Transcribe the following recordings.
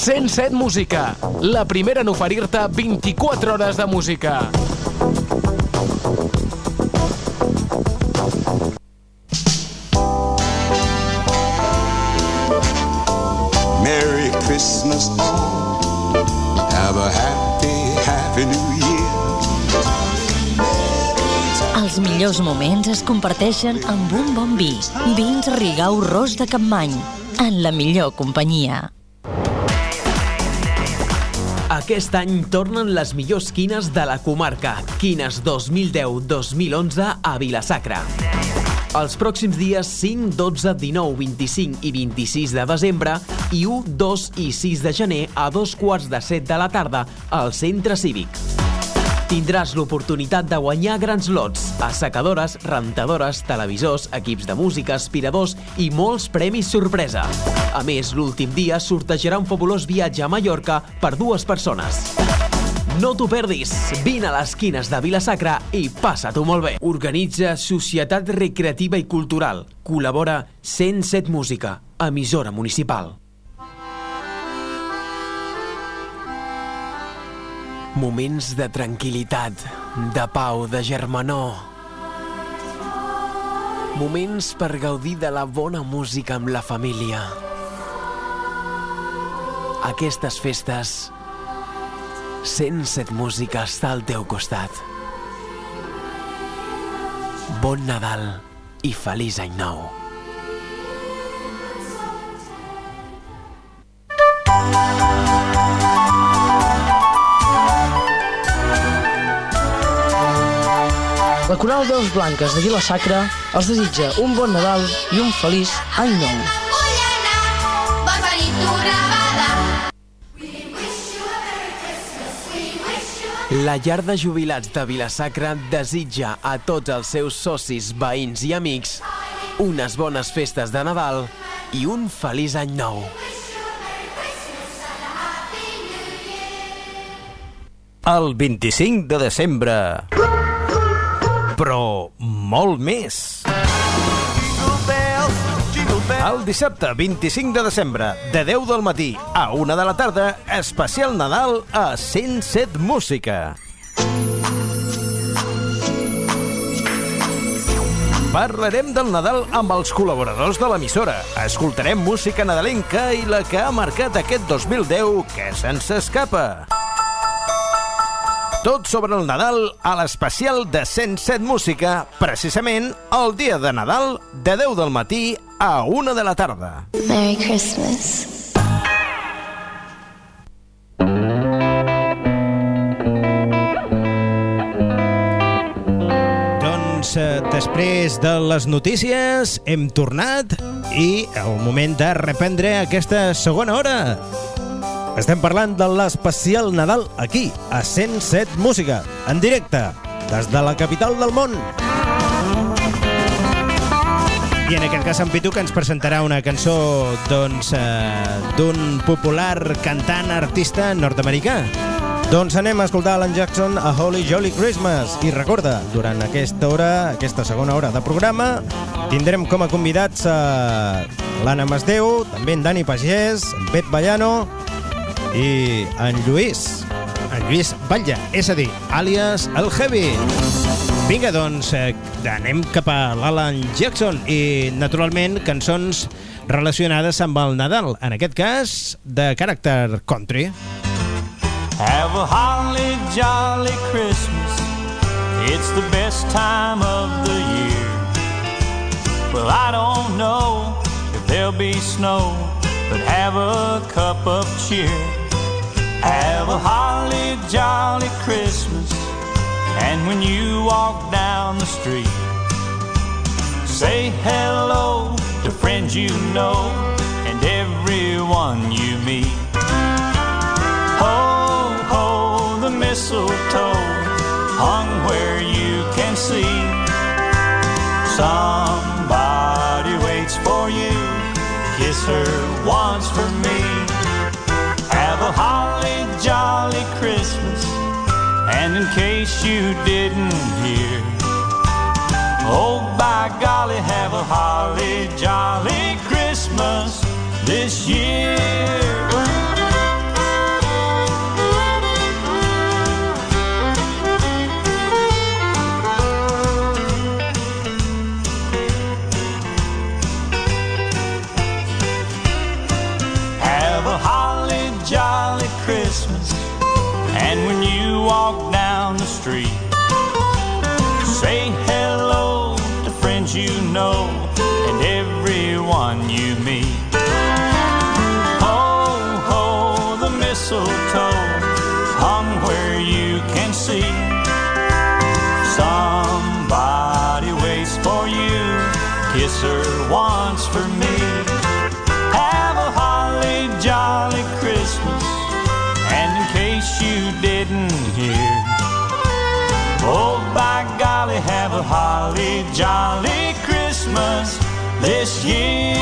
107 Música, la primera en oferir-te 24 hores de música. Merry Christmas all. Have a happy, happy new year. Els millors moments es comparteixen amb un bon vi. Vins Rigau Ros de Capmany, en la millor companyia. Aquest any tornen les millors quines de la comarca. Quines 2010-2011 a Vilasacra. Els pròxims dies 5, 12, 19, 25 i 26 de desembre i 1, 2 i 6 de gener a dos quarts de set de la tarda al Centre Cívic. Tindràs l'oportunitat de guanyar grans lots, assecadores, rentadores, televisors, equips de música, aspiradors i molts premis sorpresa. A més, l'últim dia sortejarà un fabulós viatge a Mallorca per dues persones. No t'ho perdis! Vine a les quines de Vilasacra i passa-t'ho molt bé! Organitza Societat Recreativa i Cultural. Col·labora 107 Música, emissora municipal. Moments de tranquil·litat, de pau, de germanor. Moments per gaudir de la bona música amb la família. Aquestes festes 107 Música està al teu costat. Bon Nadal i feliç any nou. La Coral Veus Blanques de Vilasacra els desitja un bon Nadal i un feliç any nou. La llar de jubilats de Vilasacra desitja a tots els seus socis, veïns i amics unes bones festes de Nadal i un feliç any nou. El 25 de desembre. Però molt més. El dissabte 25 de desembre, de 10 del matí a 1 de la tarda, especial Nadal a 107 Música. Parlarem del Nadal amb els col·laboradors de l'emissora. Escoltarem música nadalenca i la que ha marcat aquest 2010 que se'ns escapa. Tot sobre el Nadal a l'especial de 107 Música, precisament el dia de Nadal de 10 del matí a 1 de la tarda. Merry Christmas. Doncs eh, després de les notícies hem tornat i el moment de reprendre aquesta segona hora. Estem parlant de l'especial Nadal aquí, a 107 Música, en directe, des de la capital del món. I en aquest cas en Pitu que ens presentarà una cançó doncs eh, d'un popular cantant artista nord-americà. Doncs anem a escoltar Alan Jackson a Holy Jolly Christmas. I recorda, durant aquesta hora, aquesta segona hora de programa, tindrem com a convidats a l'Anna Masdeu, també en Dani Pagès, en Pep Ballano i en Lluís, en Lluís Batlle, és a dir, àlies el Heavy. Vinga, doncs, eh, anem cap a l'Alan Jackson i, naturalment, cançons relacionades amb el Nadal, en aquest cas, de caràcter country. Have a holly jolly Christmas. It's the best time of the year. Well, I don't know if there'll be snow, but have a cup of cheer. Have a holly jolly Christmas. And when you walk down the street, say hello to friends you know and everyone you meet. Ho, ho, the mistletoe hung where you can see. Somebody waits for you, kiss her once for me. Have a Christmas, and in case you didn't hear, oh by golly, have a holly jolly Christmas this year. Jolly Christmas this year.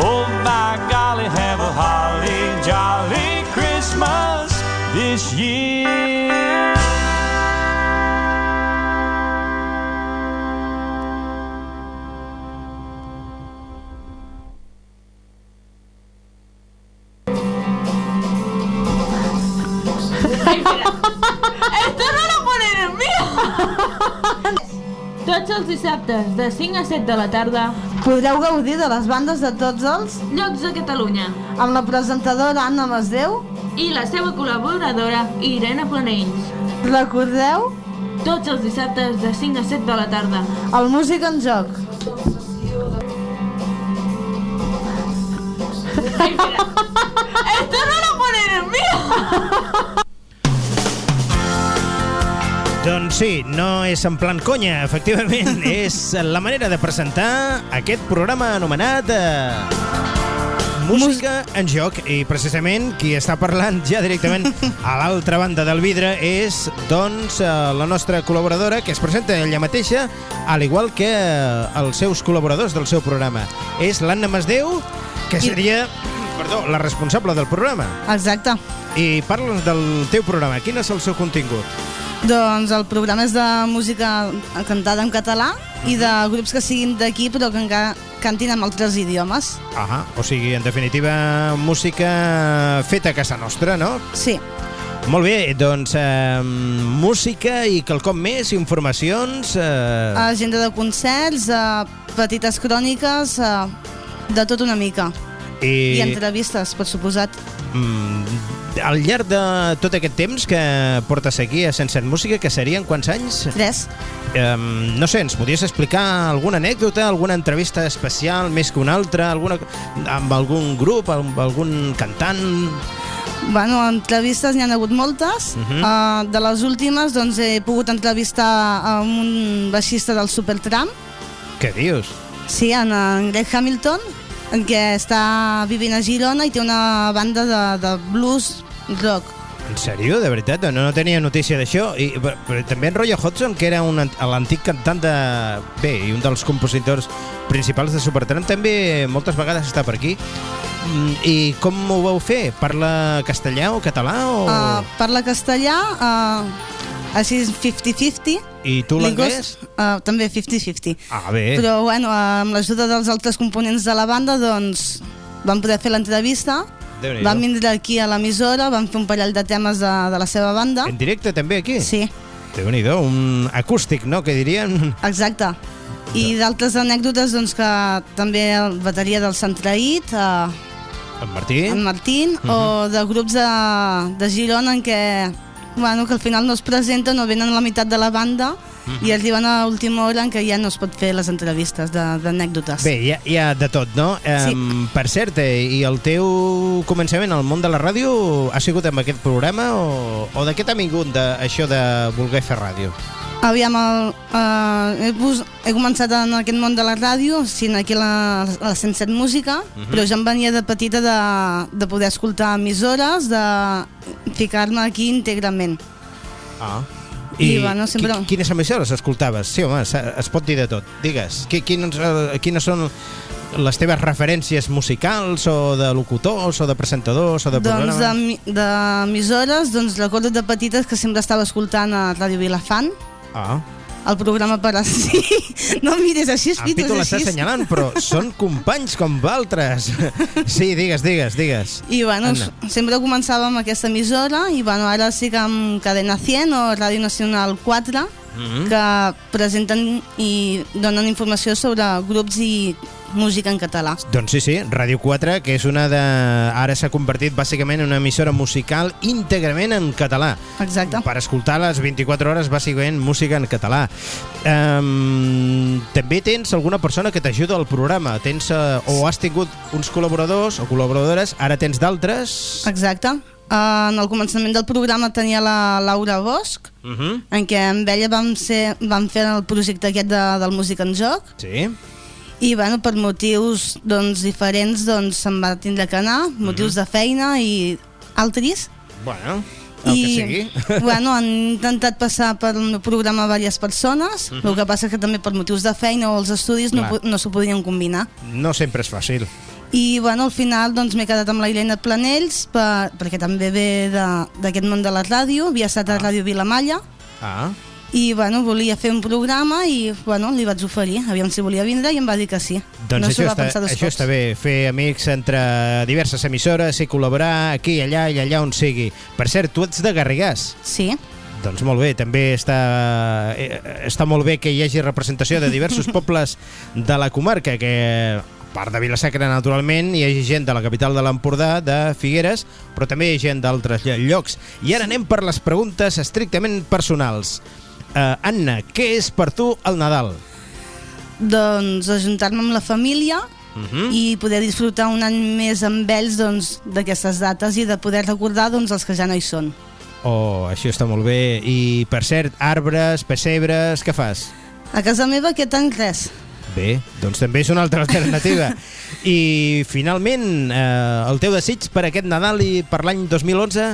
Oh by golly, have a holly jolly Christmas this year. ¡Esto no lo ponen en mío! Tots els dissabtes, de 5 a 7 de la tarda, Podreu gaudir de les bandes de tots els llocs de Catalunya, amb la presentadora Anna Masdeu. i la seva col·laboradora, Irene Planells. Recordeu Tots els dissabtes, de 5 a 7 de la tarda. el Músic en Joc. ¡Esto no lo ponen en mío! Doncs sí, no és en plan conya, efectivament, és la manera de presentar aquest programa anomenat eh, Música en joc i precisament qui està parlant ja directament a l'altra banda del vidre és doncs eh, la nostra col·laboradora que es presenta ella mateixa al igual que eh, els seus col·laboradors del seu programa. És l'Anna Masdeu, que I- seria perdó, la responsable del programa. Exacte. I parla'ns del teu programa. Quin és el seu contingut? Doncs el programa és de música cantada en català i de grups que siguin d'aquí però que encara cantin en altres idiomes. Ahà, o sigui, en definitiva, música feta a casa nostra, no? Sí. Molt bé, doncs eh, música i quelcom més, informacions... Eh... Agenda de concerts, eh, petites cròniques, eh, de tot una mica. I, I entrevistes, per suposat. mm, al llarg de tot aquest temps que portes aquí a Sense Música, que serien quants anys? Tres. Eh, no sé, ens podries explicar alguna anècdota, alguna entrevista especial més que una altra, alguna, amb algun grup, amb algun cantant... Bueno, entrevistes n'hi ha hagut moltes. Mhm. uh, de les últimes, doncs, he pogut entrevistar amb un baixista del Supertramp, Què dius? sí, en, en Greg Hamilton, què està vivint a Girona i té una banda de, de blues rock. En sèrio? De veritat? No, no tenia notícia d'això. I, però, però també en Roger Hodgson, que era l'antic cantant de... Bé, i un dels compositors principals de Supertramp, també moltes vegades està per aquí. Mm, I com ho vau fer? Parla castellà o català? O... Uh, parla castellà, uh, així és 50-50. I tu l'anglès? Uh, també 50-50. Ah, bé. Però bueno, amb l'ajuda dels altres components de la banda, doncs vam poder fer l'entrevista, vam vindre aquí a l'emissora, vam fer un parell de temes de, de la seva banda. En directe també aquí? Sí, Déu-n'hi-do, un acústic, no?, que dirien... exacte. I d'altres anècdotes, doncs que també el bateria del Sant Traït, eh, En Martí? en Martín, o de grups de, de Girona en què, bueno, que al final no es presenten o venen a la meitat de la banda i arriben a última hora en què ja no es pot fer les entrevistes de- d'anècdotes. Bé, hi ha, hi ha de tot, no? Sí. Um, per cert, eh, i el teu començament al món de la ràdio ha sigut amb aquest programa o, o de què t'ha vingut de, això de voler fer ràdio? Aviam, el, eh, he, pos, he començat en aquest món de la ràdio, sent aquí la, la 107 Música, Mhm. però ja em venia de petita de, de poder escoltar emissores, de ficar-me aquí íntegrament. Ah. I, bueno, sempre- qui, quines emissores escoltaves? Sí, home, es pot dir de tot. Digues, qui, quines, eh, quines són les teves referències musicals o de locutors o de presentadors o de Doncs programes? d'emi- d'emissores, doncs recordo de petites que sempre estava escoltant a Ràdio Vilafant, Ah, el programa per a... Sí, no mires així, en Pitu l'està així. assenyalant, però són companys com valtres. Sí, digues, digues, digues. I bueno, Anna. sempre començava amb aquesta emissora i bueno, ara sí que amb Cadena 100 o Ràdio Nacional 4 Mhm. que presenten i donen informació sobre grups i música en català. Doncs sí, sí, Ràdio 4, que és una de... Ara s'ha convertit bàsicament en una emissora musical íntegrament en català. Exacte. Per escoltar les 24 hores, bàsicament, música en català. Um, també tens alguna persona que t'ajuda al programa. Tens, uh, o has tingut uns col·laboradors o col·laboradores, ara tens d'altres. Exacte. Uh, en el començament del programa tenia la Laura Bosch, Uh -huh. en què amb ella vam, ser, vam fer el projecte aquest de, del Música en Joc, Sí. i bueno, per motius doncs, diferents doncs, se'n va tindre que anar, motius de feina i altres. Bueno, el I, que sigui. bueno, han intentat passar per el meu programa diverses persones, Mhm. el que passa que també per motius de feina o els estudis no, Clar. po- no s'ho podien combinar. No sempre és fàcil. I bueno, al final doncs, m'he quedat amb la Irene Planells per, perquè també ve d'aquest món de la ràdio, havia estat a Ràdio Vilamalla Ah, i bueno, volia fer un programa i bueno, li vaig oferir, aviam si volia vindre i em va dir que sí. doncs no això, va està, això cops. està bé, fer amics entre diverses emissores i col·laborar aquí, allà i allà on sigui. Per cert, tu ets de Garrigàs. Sí. Doncs molt bé, també està, eh, està molt bé que hi hagi representació de diversos pobles de la comarca, que part de Vilasacra, naturalment, hi ha gent de la capital de l'Empordà, de Figueres, però també hi ha gent d'altres llocs. I ara anem per les preguntes estrictament personals. Uh, Anna, què és per tu el Nadal? Doncs ajuntar-me amb la família Mhm. i poder disfrutar un any més amb ells doncs, d'aquestes dates i de poder recordar doncs, els que ja no hi són. Oh, això està molt bé. I, per cert, arbres, pessebres, què fas? A casa meva aquest any res. Bé, doncs també és una altra alternativa. I, finalment, eh, el teu desig per aquest Nadal i per l'any 2011?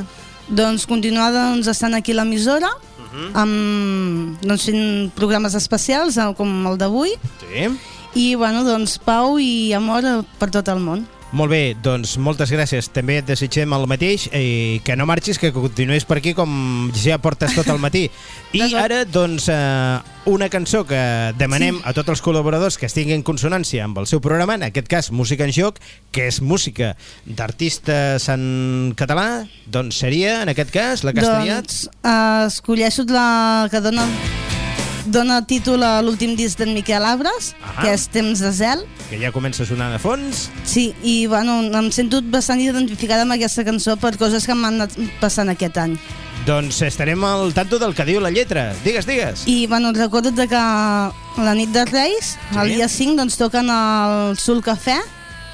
Doncs continuar doncs, estant aquí a l'emissora Mhm. amb doncs, fent programes especials eh, com el d'avui Sí. i bueno, doncs, pau i amor per tot el món. Molt bé, doncs moltes gràcies. També et desitgem el mateix i que no marxis, que continuïs per aquí com ja portes tot el matí. I ara, doncs, eh, una cançó que demanem a tots els col·laboradors que estigui en consonància amb el seu programa, en aquest cas Música en Joc, que és música d'artistes en català, doncs seria, en aquest cas, la que has triat. Doncs eh, escolleixo la que dona, dona títol a l'últim disc d'en Miquel Abres, Ahà. que és Temps de Zel. que ja comença a sonar de fons. Sí, i bueno, em sento bastant identificada amb aquesta cançó per coses que m'han anat passant aquest any. Doncs estarem al tanto del que diu la lletra. Digues, digues. I bueno, recordo que la nit de Reis, Sí. el dia 5, doncs toquen al Sul Cafè,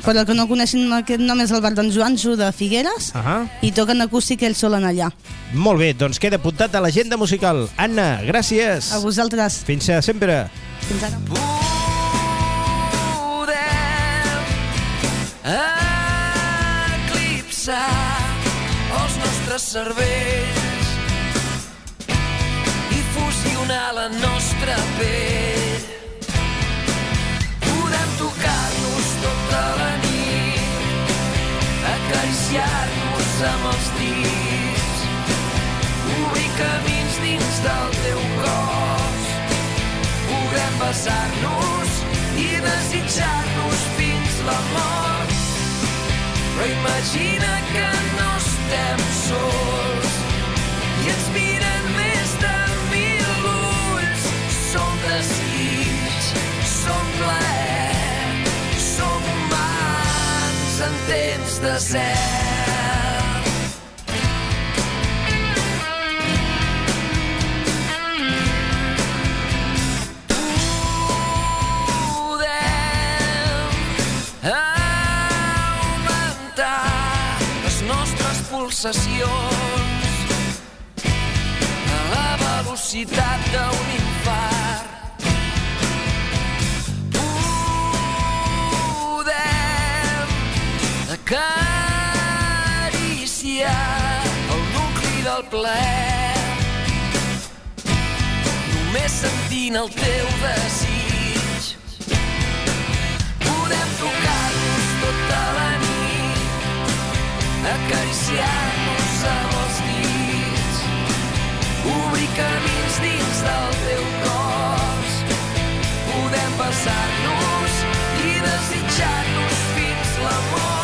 per al que no coneixen aquest nom és el bar d'en Joanjo de Figueres, Ahà. i toquen acústic ells solen allà. Molt bé, doncs queda apuntat a l'agenda musical. Anna, gràcies. A vosaltres. Fins a sempre. Fins ara. eclipsar els nostres cervells i fusionar la nostra pell. Acariciar-nos amb els dits, obrir camins dins del teu cos. Podem besar-nos i desitjar-nos fins la mort. Però imagina que no estem sols i ens miren temps de zel. Podem augmentar les nostres pulsacions a la velocitat d'un acariciar el nucli del plaer només sentint el teu desig. Podem tocar-nos tota la nit, acariciar-nos amb els dits, obrir camins dins del teu cos. Podem besar-nos i desitjar-nos fins la mort.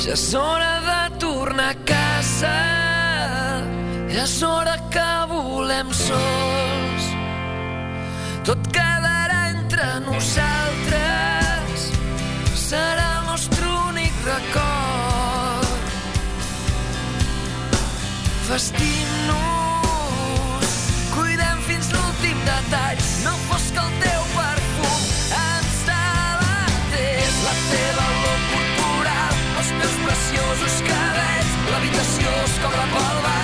Ja és hora de tornar a casa, ja és hora que volem sols. Tot quedarà entre nosaltres, serà el nostre únic record. Vestim-nos, cobra bola.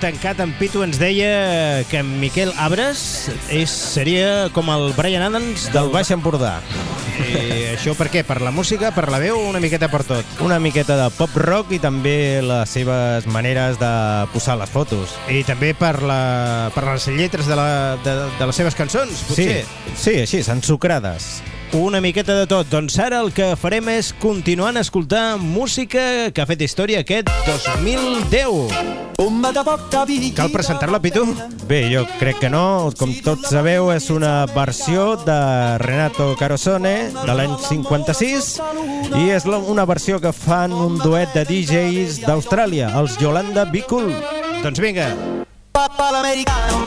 Tancat en Pitu ens deia que en Miquel Abres és, seria com el Brian Adams del Baix Empordà. I això per què? Per la música, per la veu, una miqueta per tot. Una miqueta de pop rock i també les seves maneres de posar les fotos. I també per, la, per les lletres de, la, de, de les seves cançons, potser. Sí, sí així, ensucrades. Una miqueta de tot. Doncs ara el que farem és continuar a escoltar música que ha fet història aquest 2010. Cal presentar-la, Pitu? Bé, jo crec que no. Com tots sabeu, és una versió de Renato Carosone de l'any 56 i és una versió que fan un duet de DJs d'Austràlia, els Yolanda Be Cool. Doncs vinga. Papà l'americano.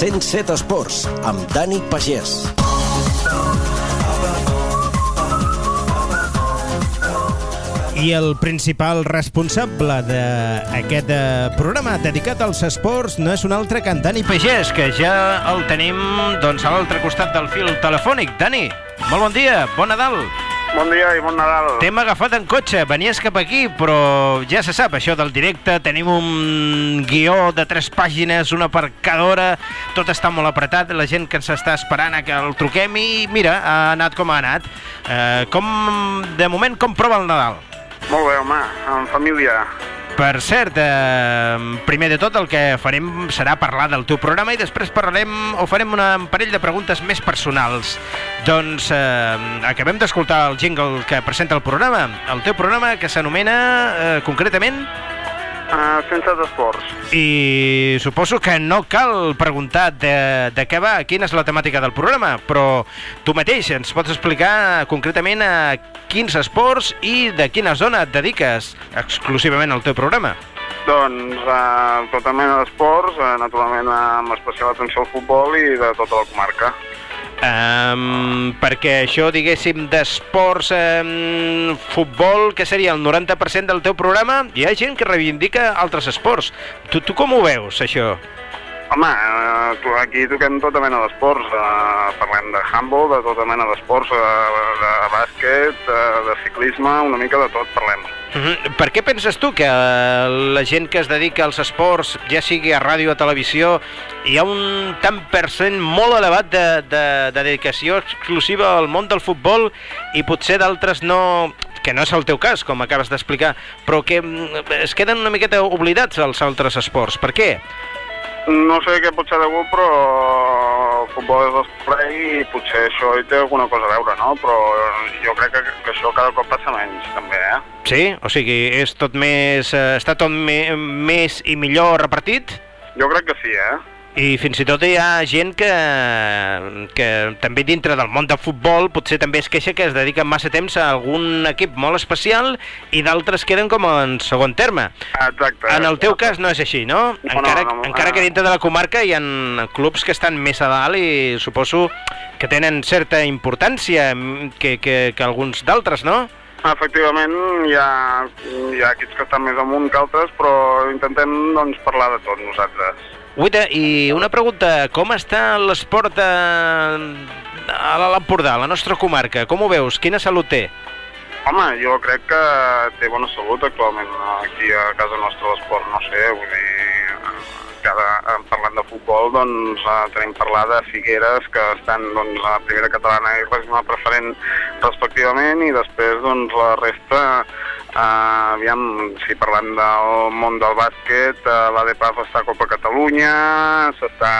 107 Esports, amb Dani Pagès. I el principal responsable d'aquest eh, programa dedicat als esports no és un altre que en Dani Pagès, que ja el tenim doncs, a l'altre costat del fil telefònic. Dani, molt bon dia, bon Nadal. Bon dia i bon Nadal. T'hem agafat en cotxe, venies cap aquí, però ja se sap, això del directe, tenim un guió de tres pàgines, una aparcadora, tot està molt apretat, la gent que ens està esperant a que el truquem i mira, ha anat com ha anat. Eh, com, de moment, com prova el Nadal? Molt bé, home, en família. Per cert, eh, primer de tot el que farem serà parlar del teu programa i després parlarem o farem una un parell de preguntes més personals. Doncs eh, acabem d'escoltar el jingle que presenta el programa, el teu programa que s'anomena eh, concretament Uh, sense d'esports. i suposo que no cal preguntar de, de què va, quina és la temàtica del programa, però tu mateix ens pots explicar concretament a quins esports i de quina zona et dediques exclusivament al teu programa. Doncs uh, tota mena d'esports, uh, naturalment amb especial atenció al futbol i de tota la comarca. Um, perquè això, diguéssim, d'esports, um, futbol, que seria el 90% del teu programa, hi ha gent que reivindica altres esports. Tu, tu com ho veus, això? Home, tu, aquí toquem tota mena d'esports. Uh, parlem de handball, de tota mena d'esports, uh, de bàsquet, uh, de ciclisme, una mica de tot parlem. Mhm. Per què penses tu que eh, la gent que es dedica als esports, ja sigui a ràdio o a televisió, hi ha un tant per cent molt elevat de, de, de dedicació exclusiva al món del futbol i potser d'altres no que no és el teu cas, com acabes d'explicar, però que mm, es queden una miqueta oblidats els altres esports. Per què? No sé què pot ser degut, però el futbol és l'esplai i potser això hi té alguna cosa a veure, no? Però jo crec que, que això cada cop passa menys, també, eh? Sí? O sigui, és tot més, eh, està tot me, més i millor repartit? Jo crec que sí, eh? I fins i tot hi ha gent que, que també dintre del món del futbol potser també es queixa que es dediquen massa temps a algun equip molt especial i d'altres queden com en segon terme. Exacte. En el teu cas no és així, no? No, encara, no, no, encara que dintre de la comarca hi ha clubs que estan més a dalt i suposo que tenen certa importància que, que, que alguns d'altres, no? Efectivament, hi ha, hi ha equips que estan més amunt que altres, però intentem doncs, parlar de tot nosaltres. Guita, i una pregunta, com està l'esport a, a l'Empordà, a la nostra comarca? Com ho veus? Quina salut té? Home, jo crec que té bona salut actualment aquí a casa nostra l'esport, no sé, vull dir, cada, parlant de futbol, doncs eh, tenim parlar de Figueres, que estan doncs, a primera catalana i regional preferent respectivament, i després doncs la resta, eh, aviam, si parlem del món del bàsquet, eh, l'ADPAF està a Copa Catalunya, s'està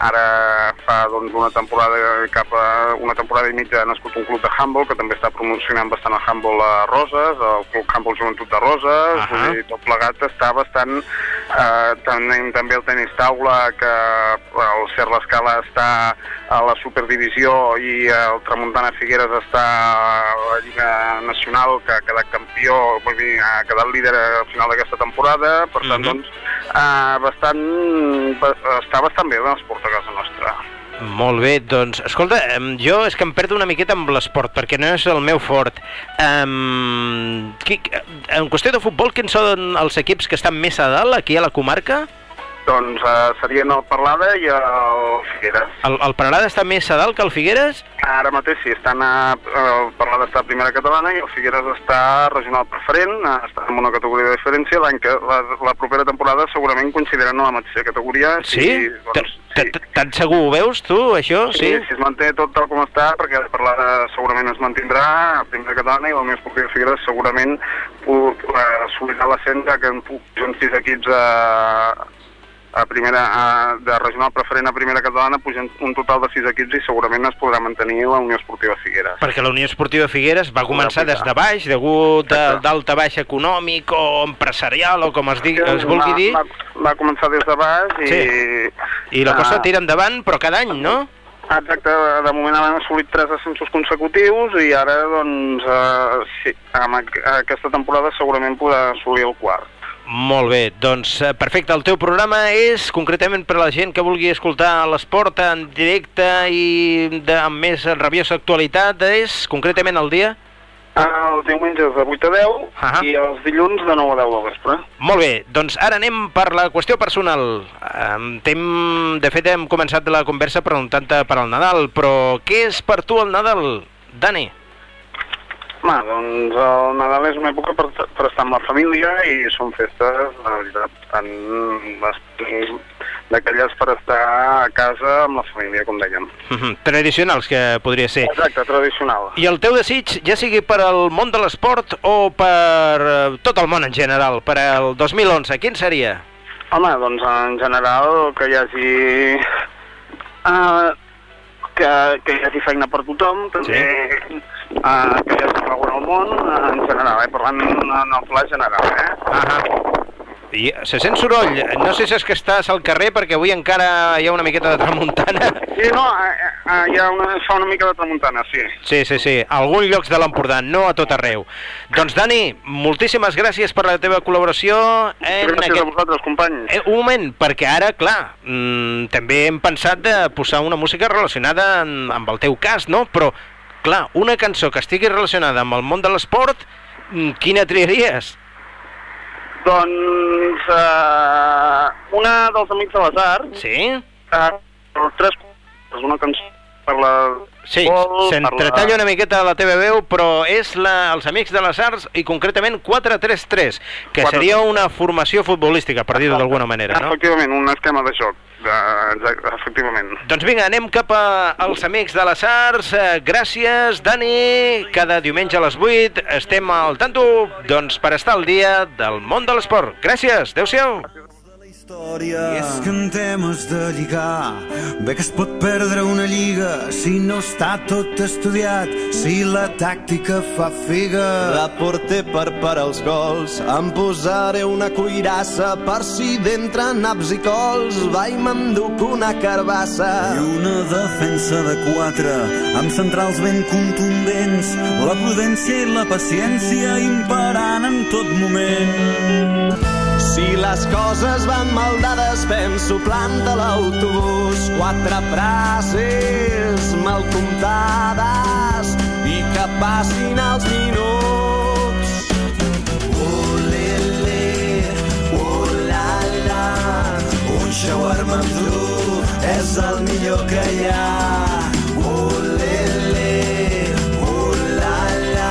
ara fa doncs, una temporada cap a una temporada i mitja ha nascut un club de handball que també està promocionant bastant el handball a Roses, el club handball joventut de Roses, uh. -huh. i tot plegat està bastant eh, tenim també el tenis taula que el Cer l'Escala està a la superdivisió i el Tramuntana Figueres està a la Lliga Nacional que ha quedat campió, vull dir, ha quedat líder al final d'aquesta temporada, per tant, Mhm. doncs, eh, bastant, ba- està bastant bé l'esport a casa nostra. Molt bé, doncs, escolta, jo és que em perdo una miqueta amb l'esport, perquè no és el meu fort. Um, qui, en qüestió de futbol, quins són els equips que estan més a dalt, aquí a la comarca? Doncs eh, serien el Parlada i el Figueres. El, el Paralada està més a dalt que el Figueres? Ara mateix sí, estan a, el Parlada està a primera catalana i el Figueres està regional preferent, eh, està en una categoria de diferència. L'any que la, la propera temporada segurament coincidiran a la mateixa categoria. Sí? I, doncs, Tan segur ho veus, tu, això? sí, Sí? si es manté tot tal com està, perquè el Parlada segurament es mantindrà a primera catalana i la Unió Esportiva Figueres segurament eh, assolirà l'ascens que en pugen sis equips a, a primera, a, de regional preferent a primera catalana pugen un total de sis equips i segurament es podrà mantenir la Unió Esportiva Figueres. Perquè la Unió Esportiva Figueres va començar des de baix, degut d'alta baix econòmic o empresarial o com es, digui, es vulgui dir, Va, va començar des de baix i... Sí. i la cosa tira endavant, però cada any, no? Exacte, de moment han assolit tres ascensos consecutius i ara, doncs, eh, sí, amb aqu- aquesta temporada segurament podrà assolir el quart. Molt bé, doncs eh, perfecte. El teu programa és concretament per a la gent que vulgui escoltar l'esport en directe i de, amb més rabiosa actualitat, és concretament el dia? Els diumenges de 8 a 10 Ahà. i els dilluns de 9 a 10 del vespre. Molt bé, doncs ara anem per la qüestió personal. Um, tem, de fet, hem començat la conversa preguntant-te per al Nadal, però què és per tu el Nadal, Dani? Home, doncs el Nadal és una època per, per estar amb la família i són festes, la veritat, tan, bastant d'aquelles per estar a casa amb la família, com dèiem. Mhm, Tradicionals, que podria ser. Exacte, tradicional. I el teu desig, ja sigui per al món de l'esport o per eh, tot el món en general, per al 2011, quin seria? Home, doncs en general que hi hagi... Uh, que, que hi hagi feina per tothom, també sí. Uh, que hi hagi algun al món, en general, eh? parlant en, el pla general. Eh? Ahà. I se sent soroll, no sé si és que estàs al carrer perquè avui encara hi ha una miqueta de tramuntana. Sí, no, uh, uh, hi ha una, fa una mica de tramuntana, sí. Sí, sí, sí, a alguns llocs de l'Empordà, no a tot arreu. Doncs Dani, moltíssimes gràcies per la teva col·laboració en Gràcies aquest... a vosaltres, companys. Eh, un moment, perquè ara, clar, mm, també hem pensat de posar una música relacionada amb, amb el teu cas, no? Però, clar, una cançó que estigui relacionada amb el món de l'esport, mm, quina triaries? Doncs uh, una dels Amics de les Arts. Sí? Uh, tres és una cançó per la... Sí, s'entretalla una miqueta la teva veu, però és la, els Amics de les Arts i concretament 4-3-3, que 4-3. seria una formació futbolística, per dir-ho d'alguna manera, no? Efectivament, un esquema de joc, de, exacte, efectivament. Doncs vinga, anem cap a, als Amics de les Arts. Eh, Gràcies, Dani. Cada diumenge a les 8 estem al tanto doncs, per estar al dia del món de l'esport. Gràcies, adeu-siau. Història. I és que en temes de lligar, bé que es pot perdre una lliga si no està tot estudiat, si la tàctica fa figa. La porter per parar els gols, em posaré una cuirassa per si d'entre naps i cols va i m'enduc una carbassa. I una defensa de quatre, amb centrals ben contundents, la prudència i la paciència imperant en tot moment. Si les coses van mal dades, penso planta l'autobús. Quatre frases mal comptades i que passin els minuts. Olele, olala, un shawarma amb és el millor que hi ha. Olele, olala,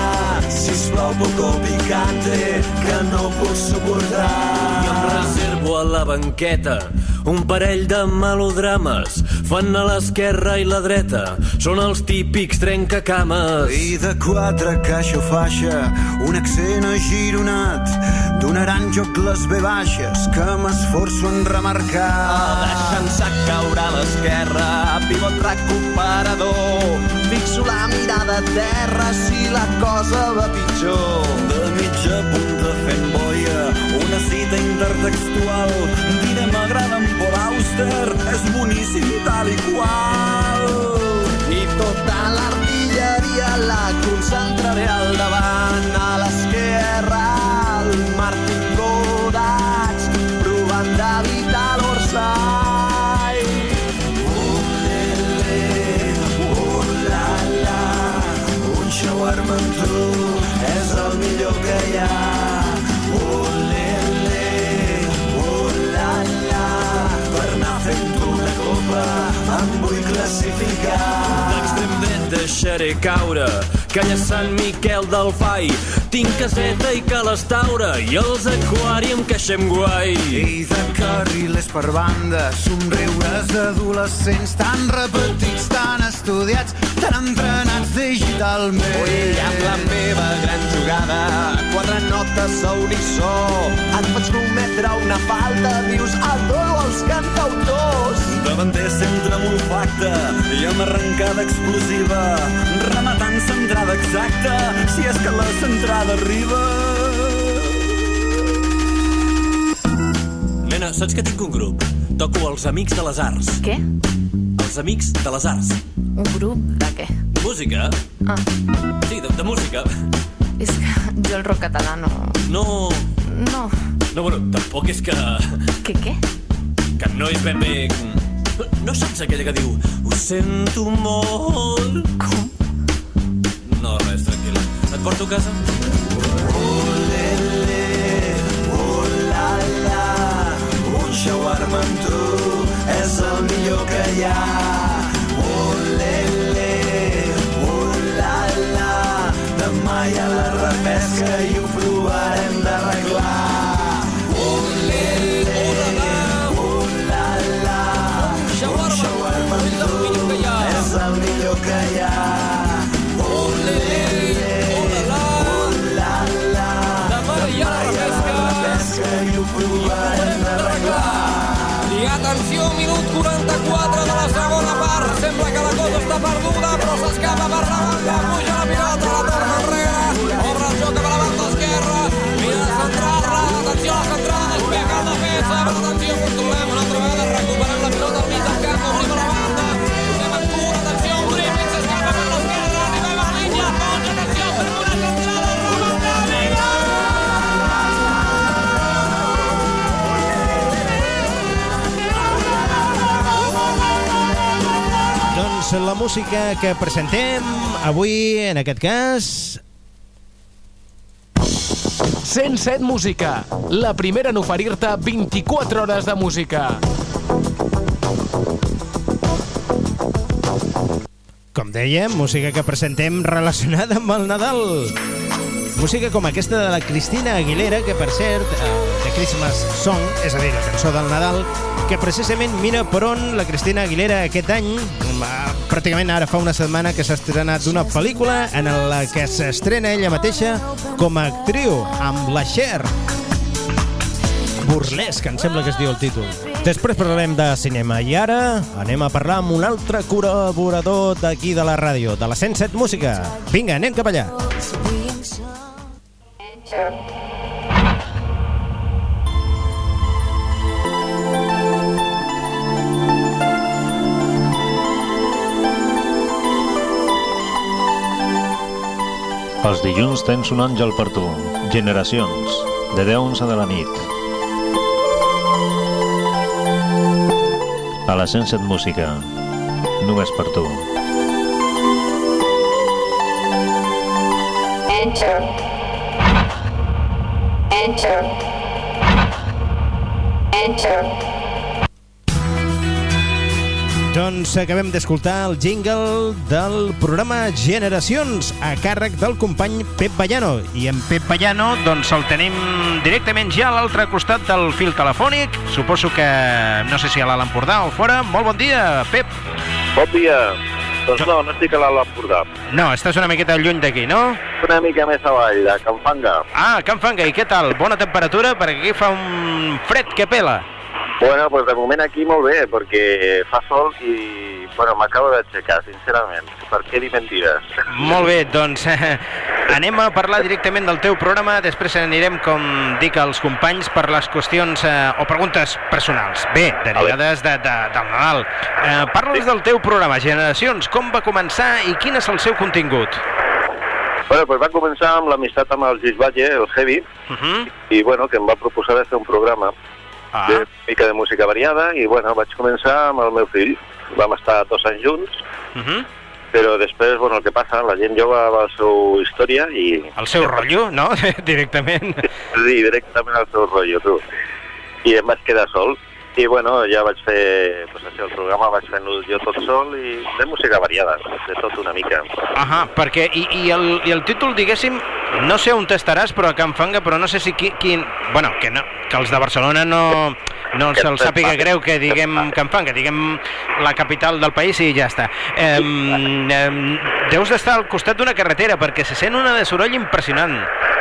sisplau poco picante que no puc suportar. I em reservo a la banqueta un parell de melodrames. Fan a l'esquerra i la dreta. Són els típics trencacames. I de quatre caixa o faixa, un accent agironat, donaran joc les ve baixes que m'esforço en remarcar. Deixant-se caure a l'esquerra, pivot recuperador. Fixo la mirada a terra si la cosa va pitjor. Mitja punta fent boia, una cita intertextual. Diré m'agrada en Paul Auster, és boníssim tal i qual. I tota l'artilleria la concentraré al davant, a l'esquerra, el Martin Kodach, provant d'evitar olala, un shawarma amb millor que hi ha. Olele, olala, per anar fent una copa em vull classificar. D'extrem dret deixaré caure Calla Sant Miquel del Fai Tinc caseta i calestaura I els aquàrium que queixem guai I de carrilers per banda, somriures d'adolescents tan repetits, estudiats, tan entrenats digitalment. Ui, amb la meva gran jugada, quatre notes a unissó, et faig cometre una falta, dius adoro els cantautors. Davanter centre amb olfacte i amb arrencada explosiva, rematant centrada exacta, si és que la centrada arriba. Nena, saps que tinc un grup? Toco els Amics de les Arts Què? Els Amics de les Arts Un grup de què? Música? Ah, Sí, de, de música és que jo el rock català no... No... No. No, bueno, tampoc és que... Què, què? Que no és ben bé... No saps aquella que diu Ho sento molt Com? No, res, tranquil·la Et porto a casa? Olala, un shawarma amb tu és el millor que hi ha. Olele, olala, demà hi ha la repesca i ho perduda, però música que presentem avui, en aquest cas... 107 Música, la primera en oferir-te 24 hores de música. Com dèiem, música que presentem relacionada amb el Nadal. Música com aquesta de la Cristina Aguilera, que per cert, eh, The Christmas Song, és a dir, la cançó del Nadal, que precisament mira per on la Cristina Aguilera aquest any, eh, pràcticament ara fa una setmana que s'ha estrenat una pel·lícula en la que s'estrena ella mateixa com a actriu, amb la Cher. Burlesque, em sembla que es diu el títol. Després parlarem de cinema i ara anem a parlar amb un altre col·laborador d'aquí de la ràdio, de la 107 Música. Vinga, anem cap allà. Els dilluns tens un àngel per tu. Generacions, de 10 a 11 de la nit. A la 107 Música, només per tu. Enter. Enter. Enter. Doncs acabem d'escoltar el jingle del programa Generacions a càrrec del company Pep Ballano. I en Pep Pallano doncs el tenim directament ja a l'altre costat del fil telefònic. Suposo que no sé si a l'Alt Empordà o fora. Molt bon dia, Pep. Bon dia. Doncs no, no estic a l'Alt Empordà. No, estàs una miqueta lluny d'aquí, no? Una mica més avall, de Can Fanga. Ah, Can Fanga, i què tal? Bona temperatura? Perquè aquí fa un fred que pela. Bueno, pues de moment aquí molt bé, perquè fa sol i, bueno, m'acabo d'aixecar, sincerament. Per què dir mentides? Molt bé, doncs eh, anem a parlar directament del teu programa, després anirem, com dic als companys, per les qüestions eh, o preguntes personals. Bé, derivades de, de, del Nadal. Eh, Parla'ns del teu programa, Generacions, com va començar i quin és el seu contingut? Bueno, pues va començar amb l'amistat amb el Valle, el Heavy, Uh -huh. i bueno, que em va proposar de fer un programa Ah. de mica de música variada, i bueno, vaig començar amb el meu fill. Vam estar dos anys junts, Uh -huh. però després, bueno, el que passa, la gent jove va a la seva història i... El seu rotllo, no? directament. Sí, directament al seu rotllo, tu. I em vaig quedar sol. I, bueno, ja vaig fer, pues, això, el programa vaig fer jo tot sol i de música variada, de tot una mica. Ahà, perquè, i, i, el, i el títol, diguéssim, no sé on t'estaràs, però a Can Fanga, però no sé si qui, quin... Bueno, que, no, que els de Barcelona no, no se'ls sàpiga greu que diguem Can Fanga, diguem la capital del país i ja està. Eh, eh, deus d'estar al costat d'una carretera, perquè se sent una de soroll impressionant.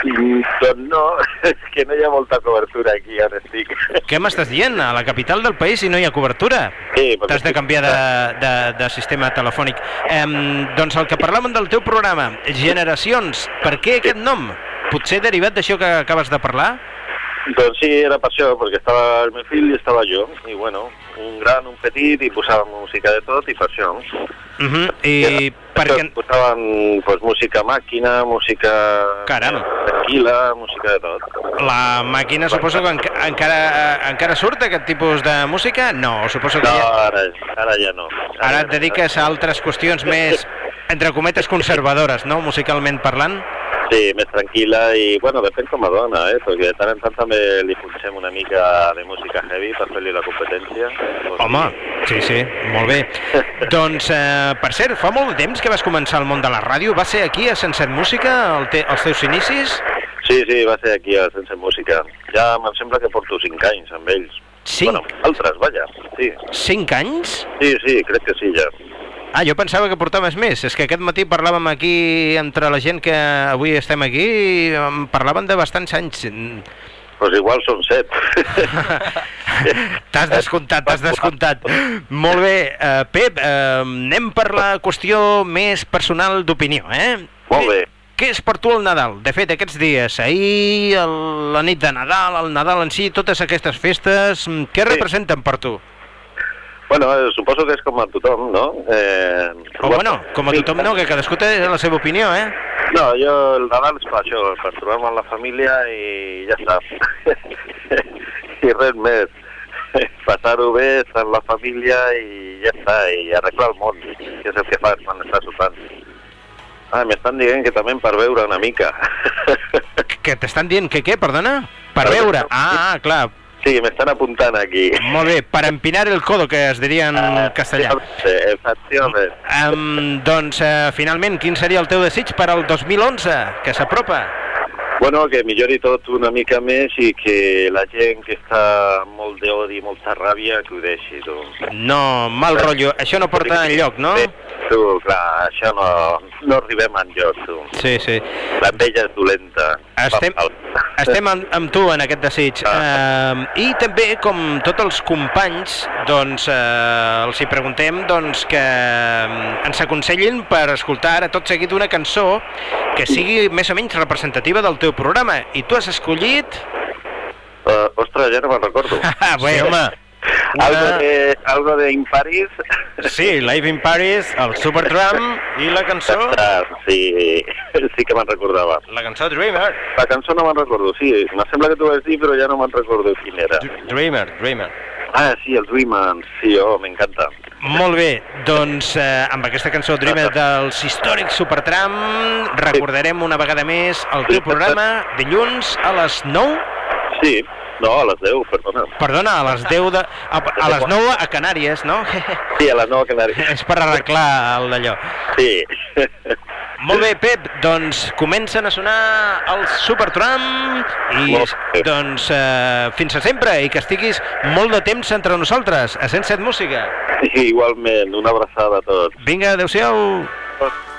Mm, doncs no, és que no hi ha molta cobertura aquí on estic. Què m'estàs dient? A la capital del país i no hi ha cobertura? Sí, T'has de canviar de, de, de sistema telefònic. Eh, doncs el que parlàvem del teu programa, Generacions, per què aquest nom? Potser derivat d'això que acabes de parlar? Doncs sí, era per això, perquè estava el meu fill i estava jo. I bueno, un gran, un petit, i posàvem música de tot, i per això. Uh -huh. I perquè... Posàvem pues, música màquina, música... Caram. Tranquil·la, música de tot. La màquina suposo que enca encara, encara surt aquest tipus de música? No, suposo que No, ja... ara, ara ja no. Ara et dediques a altres qüestions més, entre cometes, conservadores, no?, musicalment parlant? Sí, més tranquil·la i, bueno, depèn com a dona, eh? Perquè de tant en tant també li punxem una mica de música heavy per fer-li la competència. Home, sí, sí, molt bé. doncs, eh, per cert, fa molt de temps que vas començar el món de la ràdio. Va ser aquí, a Sense Música, el te els teus inicis? Sí, sí, va ser aquí a Sense Música. Ja em sembla que porto 5 anys amb ells. Cinc? Bueno, altres, vaja, sí. 5 anys? Sí, sí, crec que sí, ja. Ah, jo pensava que portaves més. És que aquest matí parlàvem aquí entre la gent que avui estem aquí parlaven de bastants anys. Doncs igual són set. T'has descomptat, t'has descomptat. Molt bé, uh, Pep, uh, anem per la qüestió més personal d'opinió, eh? Molt bé. Què és per tu el Nadal? De fet, aquests dies, ahir, el, la nit de Nadal, el Nadal en si, totes aquestes festes, mm, què representen per tu? Bueno, eh, suposo que és com a tothom, no? Eh, O bueno, com a tothom no, que cadascú té la seva opinió, eh? No, jo el Nadal és per això, per trobar-me amb la família i ja està. I res més. Passar-ho bé, estar amb la família i ja està, i arreglar el món, que és el que fas quan estàs sopant. Ah, m'estan dient que també per veure una mica. Que t'estan dient que què, perdona? Per veure. Ah, ah, clar. Sí, m'estan apuntant aquí. Molt bé, per empinar el codo, que es diria en castellà. Sí, efectivament. Um, doncs, uh, finalment, quin seria el teu desig per al 2011, que s'apropa? Bueno, que millori tot una mica més i que la gent que està molt d'odi i molta ràbia, que ho deixi, tu. No, mal rotllo. Això no porta enlloc, no? Sí, tu, clar, això no, no arribem enlloc, tu. Sí, sí. L'enveja és dolenta. Estem, estem amb, amb tu en aquest desig. Uh, I també, com tots els companys, doncs uh, els hi preguntem doncs, que ens aconsellin per escoltar ara tot seguit una cançó que sigui més o menys representativa del teu programa. I tu has escollit... Uh, ostres, ja no me'n recordo. Ah, bé, home. Algo de, algo de In Paris. Sí, Live in Paris, el Supertramp i la cançó... Ostres, sí, sí que me'n recordava. La cançó Dreamer. La cançó no me'n recordo, sí. Me sembla que t'ho vas dir, però ja no me'n recordo quin era. Dreamer, Dreamer. Ah, sí, el Dreamer, sí, oh, m'encanta. Molt bé, doncs eh, amb aquesta cançó Dreamer dels històrics Supertram recordarem una vegada més el teu programa dilluns a les 9 Sí, no, a les 10, perdona. Perdona, a les 10 de... A, a les 9 a Canàries, no? Sí, a les 9 a Canàries. És per arreglar el d'allò. Sí. Molt bé, Pep, doncs comencen a sonar els Supertram i doncs eh, fins a sempre i que estiguis molt de temps entre nosaltres a 107 Música. Igualment, una abraçada a tots. Vinga, adeu-siau. What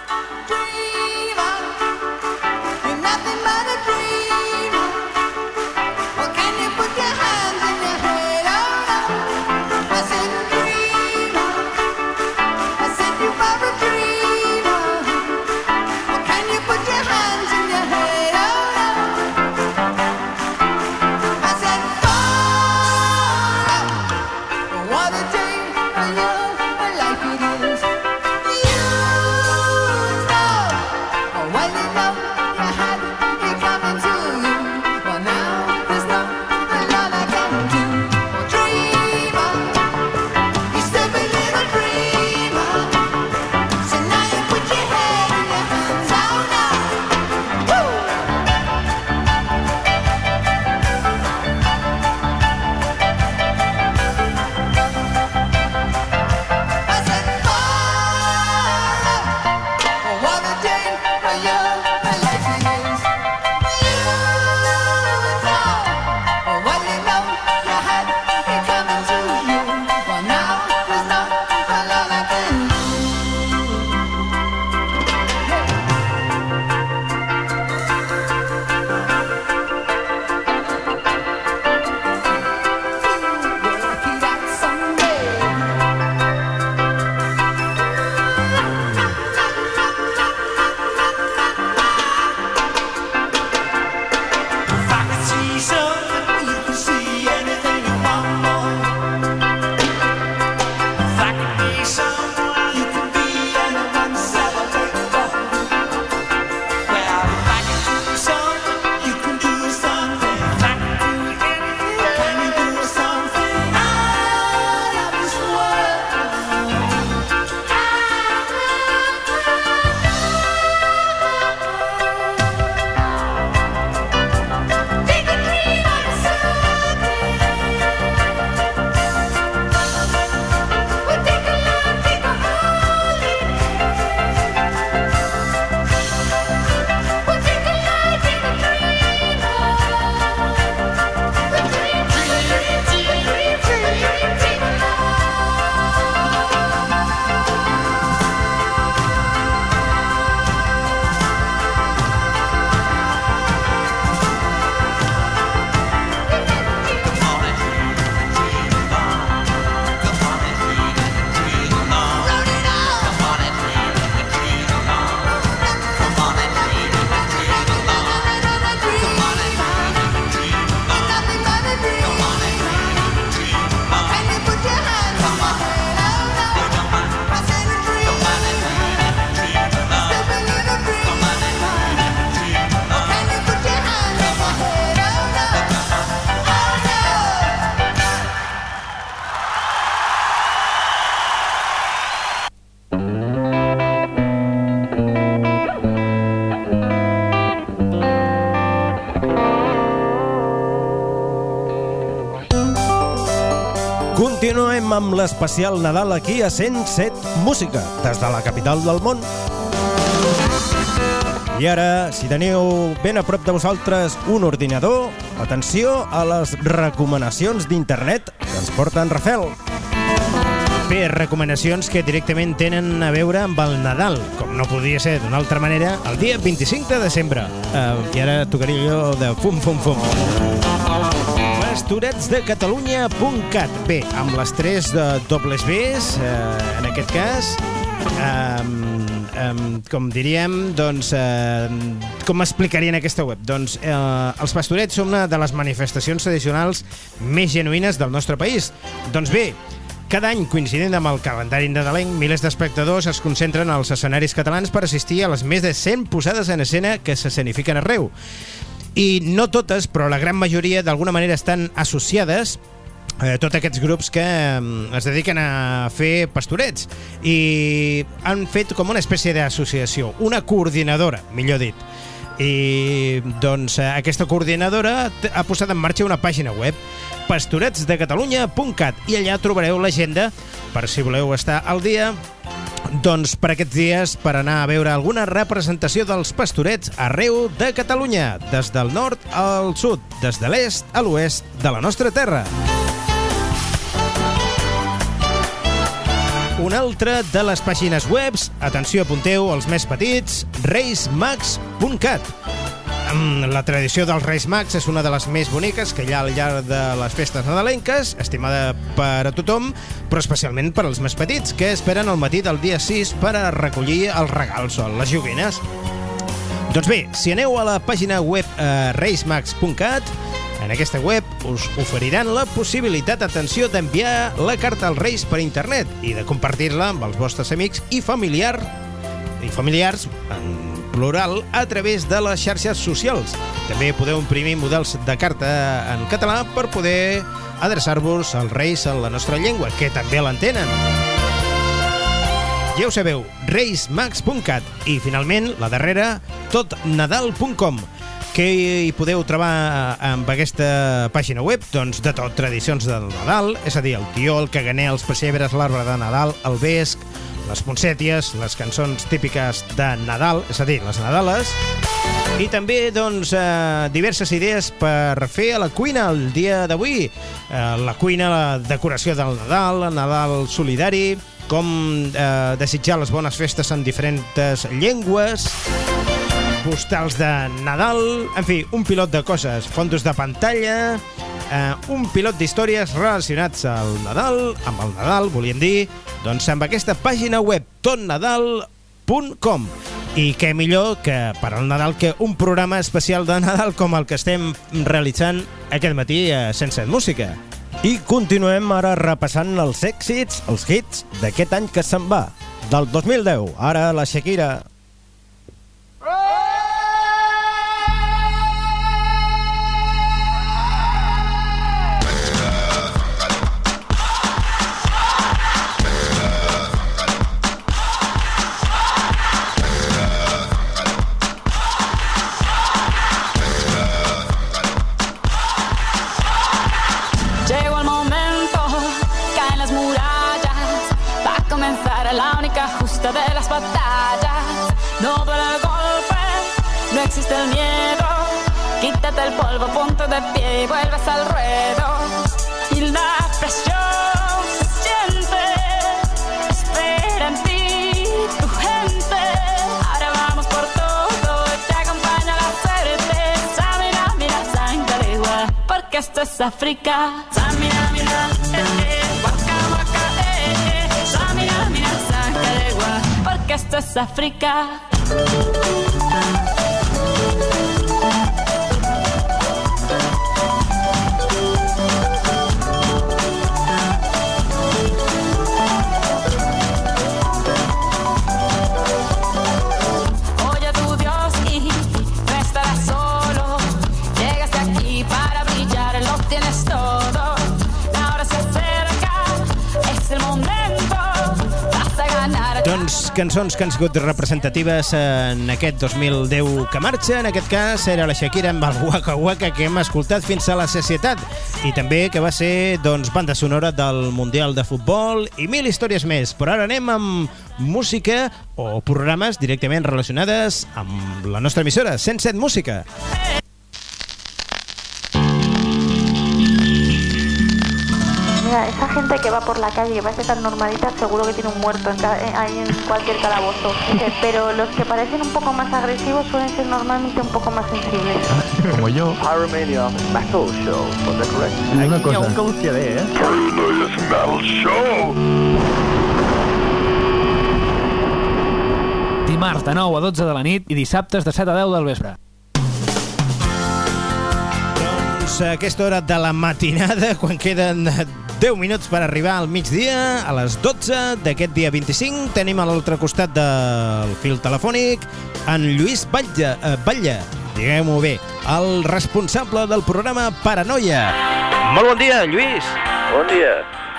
Continuem amb l'especial Nadal aquí a 107 Música, des de la capital del món. I ara, si teniu ben a prop de vosaltres un ordinador, atenció a les recomanacions d'internet que ens porta en Rafel. Bé, recomanacions que directament tenen a veure amb el Nadal, com no podia ser d'una altra manera, el dia 25 de desembre. Uh, I ara tocaria jo de fum, fum, fum. pastoretsdecatalunya.cat Bé, amb les tres de dobles Bs, uh, en aquest cas, um, um, com diríem, doncs, uh, com explicarien aquesta web? Doncs uh, els pastorets són una de les manifestacions tradicionals més genuïnes del nostre país. Doncs bé, cada any, coincidint amb el calendari nadalenc, milers d'espectadors es concentren als escenaris catalans per assistir a les més de 100 posades en escena que s'escenifiquen arreu. I no totes, però la gran majoria, d'alguna manera estan associades eh, tots aquests grups que eh, es dediquen a fer pastorets i han fet com una espècie d'associació, una coordinadora, millor dit. I doncs eh, aquesta coordinadora ha posat en marxa una pàgina web pastoretsdecatalunya.cat i allà trobareu l'agenda per si voleu estar al dia doncs per aquests dies per anar a veure alguna representació dels pastorets arreu de Catalunya, des del nord al sud, des de l'est a l'oest de la nostra terra. Una altra de les pàgines webs, atenció, apunteu els més petits, reismax.cat. Mm, La tradició dels Reis Mags és una de les més boniques que hi ha al llarg de les festes nadalenques, estimada per a tothom, però especialment per als més petits, que esperen al matí del dia 6 per a recollir els regals o les joguines. Doncs bé, si aneu a la pàgina web eh, reismax.cat, en aquesta web us oferiran la possibilitat, atenció, d'enviar la carta als Reis per internet i de compartir-la amb els vostres amics i familiar i familiars, en plural, a través de les xarxes socials. També podeu imprimir models de carta en català per poder adreçar-vos als Reis en la nostra llengua, que també l'entenen. Ja ho sabeu, reismax.cat i finalment, la darrera, totnadal.com que hi podeu trobar amb aquesta pàgina web? Doncs de tot, tradicions del Nadal, és a dir, el tió, el caganer, els pessebres, l'arbre de Nadal, el vesc, les ponsèties, les cançons típiques de Nadal, és a dir, les Nadales, i també doncs, eh, diverses idees per fer a la cuina el dia d'avui. Eh, la cuina, la decoració del Nadal, el Nadal solidari, com eh, desitjar les bones festes en diferents llengües, postals de Nadal, en fi, un pilot de coses, fondos de pantalla, eh, un pilot d'històries relacionats al Nadal, amb el Nadal, volíem dir, doncs amb aquesta pàgina web totnadal.com i què millor que per al Nadal que un programa especial de Nadal com el que estem realitzant aquest matí a Sense Música. I continuem ara repassant els èxits, els hits d'aquest any que se'n va, del 2010. Ara la Shakira. La única justa de las batallas. No duele el golpe, no existe el miedo. Quítate el polvo, ponte de pie y vuelves al ruedo. Y la presión se siente, espera en ti tu gente. Ahora vamos por todo, te acompaña la certeza. Mira, mira, sangre porque esto es África. Porque esto es África. Cançons que han sigut representatives en aquest 2010 que marxa. En aquest cas era la Shakira amb el Waka Waka que hem escoltat fins a la societat i també que va ser doncs, banda sonora del Mundial de Futbol i mil històries més. Però ara anem amb música o programes directament relacionades amb la nostra emissora, 107 Música. Esa gente que va por la calle, que parece tan normalita, seguro que tiene un muerto en ca- eh, ahí en cualquier calabozo. Dice, Pero los que parecen un poco más agresivos suelen ser normalmente un poco más sensibles. Como yo. Pyromania Metal Show? Una cosa. Un caluciadé, eh? Metal Show! Dimarts de 9 a 12 de la nit i dissabtes de 7 a 10 del vespre. Doncs a aquesta hora de la matinada, quan queden 10 minuts per arribar al migdia, a les 12 d'aquest dia 25, tenim a l'altre costat del fil telefònic en Lluís Batlle, eh, Batlle diguem-ho bé, el responsable del programa Paranoia. Molt bon dia, Lluís. Bon dia.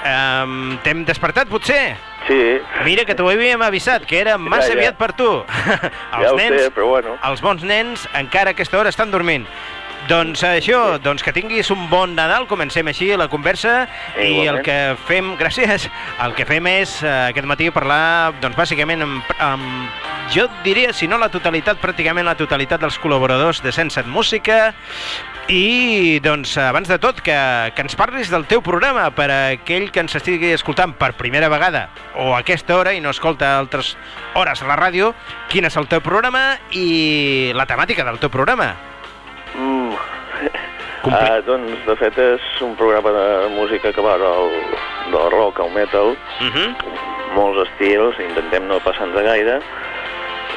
Um, T'hem despertat, potser? Sí. Mira, que t'ho havíem avisat, que era massa ja. aviat per tu. Ja ho sé, però bueno. Els bons nens encara a aquesta hora estan dormint. Doncs això, doncs que tinguis un bon Nadal, comencem així la conversa i el Igualment. que fem, gràcies, el que fem és eh, aquest matí parlar, doncs bàsicament amb, amb, jo diria, si no la totalitat, pràcticament la totalitat dels col·laboradors de Sense Música i, doncs, abans de tot, que, que ens parlis del teu programa per a aquell que ens estigui escoltant per primera vegada o a aquesta hora i no escolta altres hores a la ràdio, quin és el teu programa i la temàtica del teu programa. Mm. Ah, doncs, de fet, és un programa de música que va del, del rock al metal, Uh -huh. molts estils, intentem no passar-nos gaire,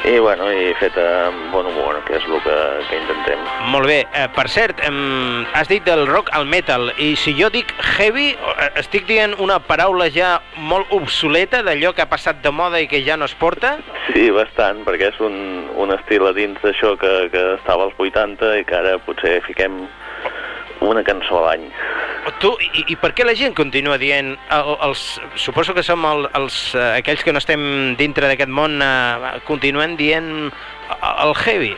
i, bueno, i fet amb bon humor, que és el que, que intentem. Molt bé. Eh, per cert, em, has dit del rock al metal, i si jo dic heavy, eh, estic dient una paraula ja molt obsoleta d'allò que ha passat de moda i que ja no es porta? Sí, bastant, perquè és un, un estil a dins d'això que, que estava als 80 i que ara potser fiquem una cançó a l'any. Tu, i, I per què la gent continua dient... El, els, suposo que som el, els, eh, aquells que no estem dintre d'aquest món, eh, continuen dient eh, el heavy.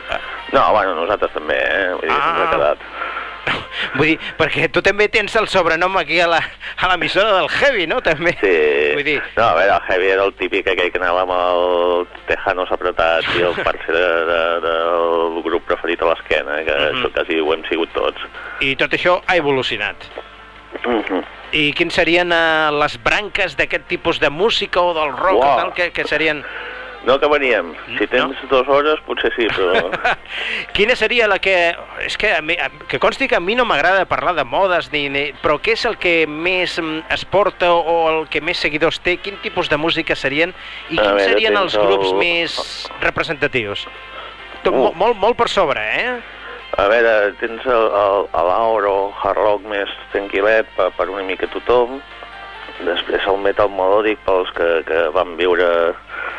No, bueno, nosaltres també, eh? Vull dir, ah. ens ha quedat. Vull dir, perquè tu també tens el sobrenom aquí a l'emissora del heavy, no? També. Sí. Vull dir, No, a veure, el Heavy era el típic aquell que anava amb el tejanos apretat i el parce de, de, del grup preferit a l'esquena, que Mhm. això quasi ho hem sigut tots. i tot això ha evolucionat. Mhm. I quins serien eh, les branques d'aquest tipus de música o del rock Uau. o tal, que, que serien... No acabaríem. Si tens dues hores, potser sí, però... Quina seria la que... És que, a mi, que consti que a mi no m'agrada parlar de modes, ni, ni, però què és el que més mm, es porta o el que més seguidors té? Quin tipus de música serien? I quins veure, serien els grups el- més representatius? Tot, Uh. molt, molt, molt per sobre, eh? A veure, tens l'Auro hard rock més tranquil·let per, per una mica tothom, després el metal melòdic pels que, que van viure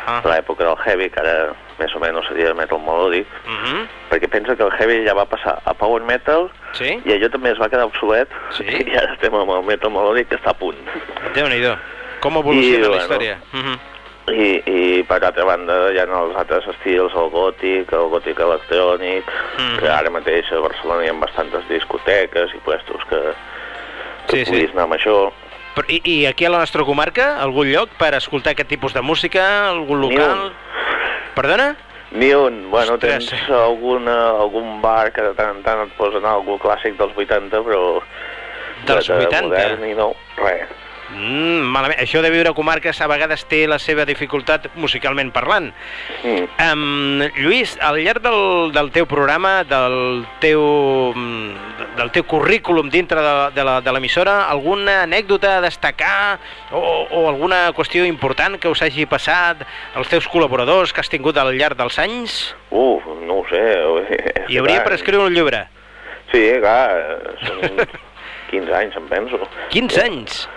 Ah. l'època del heavy, que ara més o menys seria metal melòdic, Uh -huh. perquè pensa que el heavy ja va passar a power metal Sí? i allò també es va quedar obsolet Sí? i ara estem amb el metal melòdic que està a punt. Déu-n'hi-do. Com evoluciona I, la bueno, història. Uh -huh. I, I per altra banda hi ha els altres estils, el gòtic, el gòtic electrònic, Mhm. que ara mateix a Barcelona hi ha bastantes discoteques i puestos que, que Sí, sí. puguis anar amb això. Però, i, I aquí a la nostra comarca, algun lloc per escoltar aquest tipus de música? Algun local? Perdona? Ni un. Bueno, Ostres. tens alguna, algun bar que de tant en tant et posen algú clàssic dels 80, però... Dels de- de 80? Modern i no, res. Mm, malament. Això de viure a comarques a vegades té la seva dificultat musicalment parlant. Mm. Um, Lluís, al llarg del, del teu programa, del teu, mm, del teu currículum dintre de, de l'emissora, alguna anècdota a destacar o, o alguna qüestió important que us hagi passat als teus col·laboradors que has tingut al llarg dels anys? Uf, no ho sé. Hi hauria per escriure un llibre. Sí, clar, són 15 anys, em penso. 15 anys? Sí.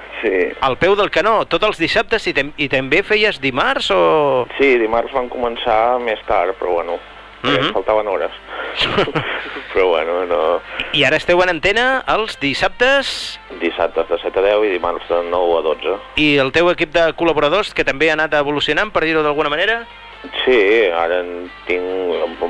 Al peu del canó, tots els dissabtes i, i també feies dimarts o... Sí, dimarts van començar més tard, però bueno, Mhm. ens faltaven hores. Però bueno, no... I ara esteu en antena els dissabtes Dissabtes de 7 a 10 i dimarts de 9 a 12. i el teu equip de col·laboradors, que també ha anat evolucionant, per dir-ho d'alguna manera? Sí, ara en tinc...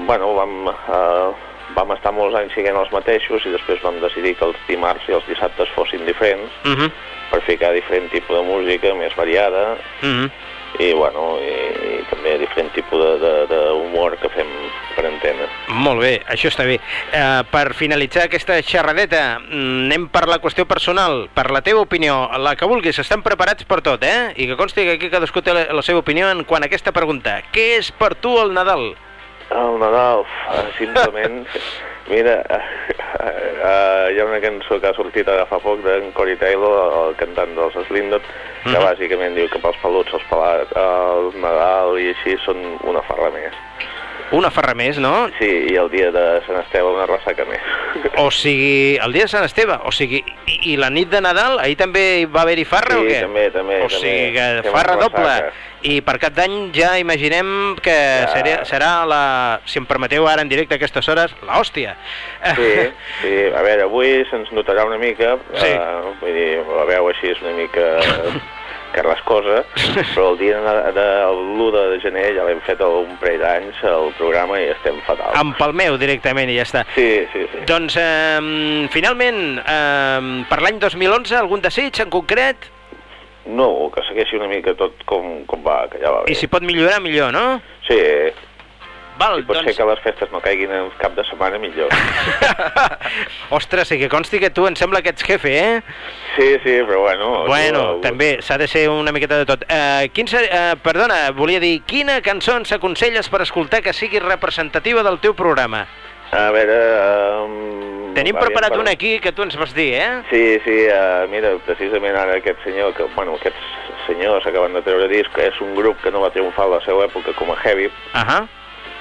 Bueno, vam, uh, vam estar molts anys siguent els mateixos i després vam decidir que els dimarts i els dissabtes fossin diferents Uh -huh. Per ficar diferent tipus de música, més variada, Uh -huh. i, bueno, i, i també diferent tipus d'humor que fem per antena. Molt bé, això està bé. Uh, per finalitzar aquesta xerradeta, mm, anem per la qüestió personal, per la teva opinió, la que vulguis, estan preparats per tot, eh? I que consti que aquí cadascú té la, la seva opinió en quant a aquesta pregunta. Què és per tu el Nadal? El Nadal, simplement... Mira, eh, hi ha una cançó que ha sortit ara fa poc d'en Cory Taylor, el cantant dels Slipknot, que Mhm. bàsicament diu que pels peluts, els pelats, el Nadal i així són una farra més. Una farra més, no? Sí, i el dia de Sant Esteve una ressaca més. O sigui, el dia de Sant Esteve, o sigui, i, i la nit de Nadal, ahir també va haver-hi farra Sí, o què? també, també, O també. sigui, que farra doble. I per cap d'any ja imaginem que Ja. serà, serà la, si em permeteu ara en directe a aquestes hores, l'hòstia. Sí, sí, a veure, avui se'ns notarà una mica, Sí. eh, vull dir, la veu així és una mica carrascosa, però el dia de, de, l'1 de gener ja l'hem fet un parell d'anys el programa i estem fatal. Palmeu directament i ja està. Sí, sí, sí. Doncs, eh, finalment, eh, per l'any 2011, algun desig en concret? No, que segueixi una mica tot com, com va, que ja va bé. I si pot millorar, millor, no? Sí, Val, si pot doncs- ser que les festes no caiguin en cap de setmana, millor. Ostres, i que consti que tu em sembla que ets jefe, eh? Sí, sí, però bueno... Bueno, tu- també s'ha de ser una miqueta de tot. Uh, quin ser, uh, perdona, volia dir, quina cançó ens aconselles per escoltar que sigui representativa del teu programa? A veure... Um, Tenim preparat per- una aquí que tu ens vas dir, eh? Sí, sí, uh, mira, precisament ara aquest senyor, que, bueno, aquests senyors acaben de treure disc, és un grup que no va triomfar a la seva època com a heavy, Ahà.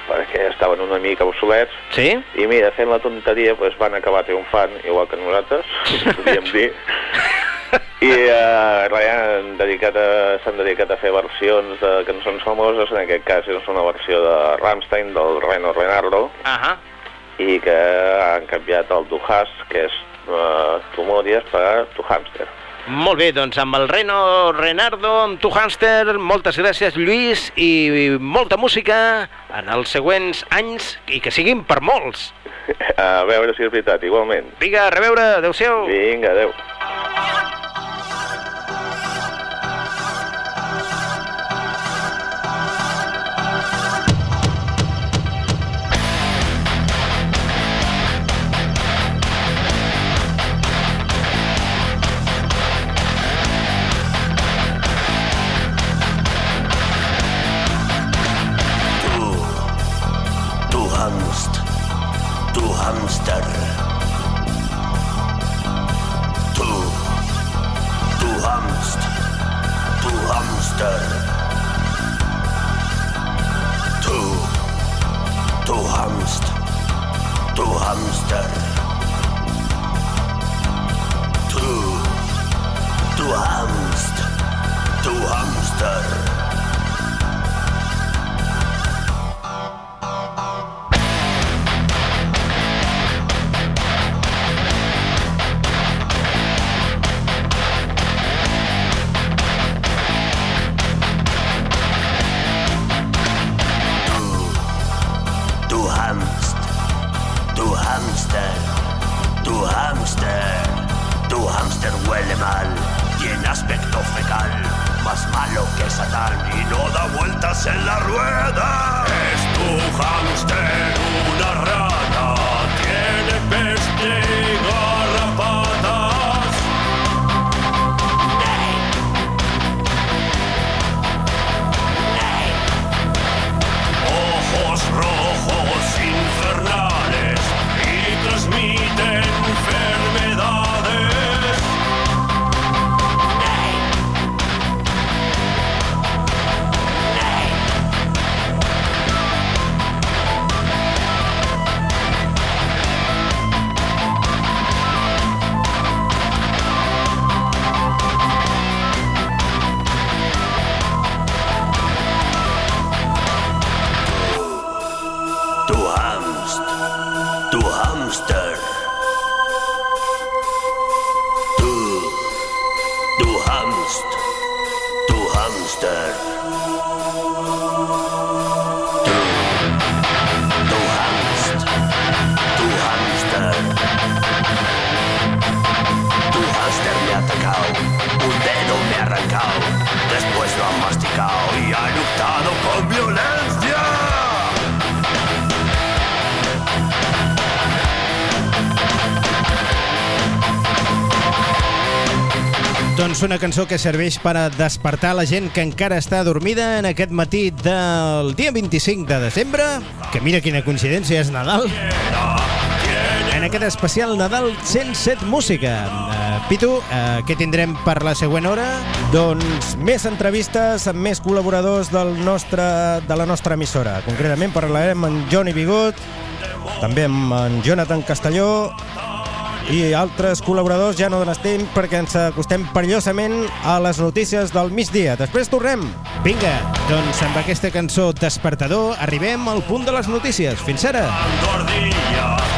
Perquè estaven una mica obsolets, Sí? i mira, fent la tonteria, doncs van acabar triomfant, igual que nosaltres, podríem dir. I uh, res, han dedicat a- s'han dedicat a fer versions de cançons famoses, en aquest cas és una versió de Rammstein, del Reno Renardo, Ahà. i que han canviat el Du Hast, que és uh, Tu Morias, per Tu Hamster. Molt bé, doncs amb el Reno Renardo, amb tu Hamster, moltes gràcies Lluís i molta música en els següents anys i que siguin per molts. A veure si és veritat, igualment. Vinga, a reveure, adeu-siau. Vinga, adeu. Doncs una cançó que serveix per a despertar la gent que encara està dormida en aquest matí del dia 25 de desembre, que mira quina coincidència, és Nadal. En aquest especial Nadal 107 Música. Uh, Pitu, uh, què tindrem per la següent hora? Doncs més entrevistes amb més col·laboradors del nostre, de la nostra emissora. Concretament parlarem amb Johnny Bigot, també amb en Jonathan Castelló i altres col·laboradors ja no dones temps perquè ens acostem perillosament a les notícies del migdia. Després tornem. Vinga, doncs amb aquesta cançó Despertador arribem al punt de les notícies. Fins ara. Gordilla.